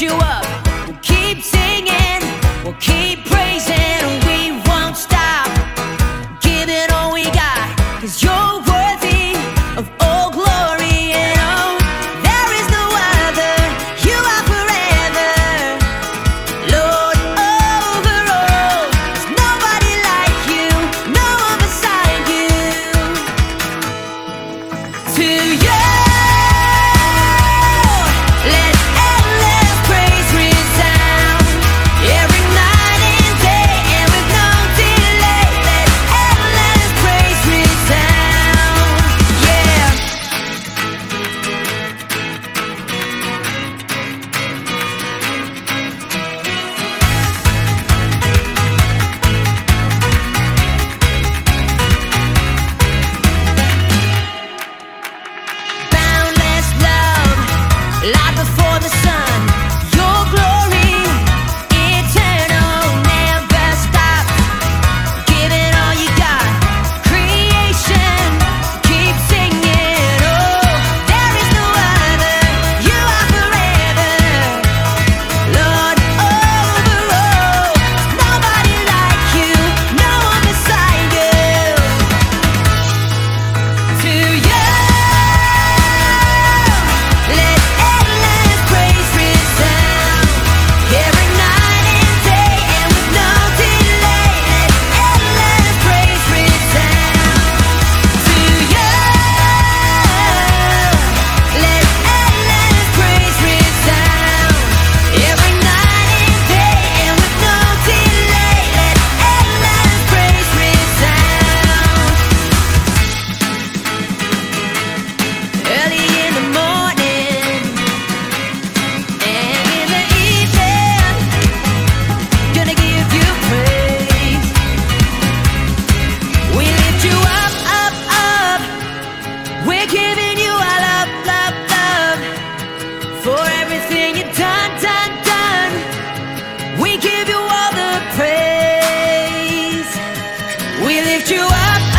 you up. lift you up.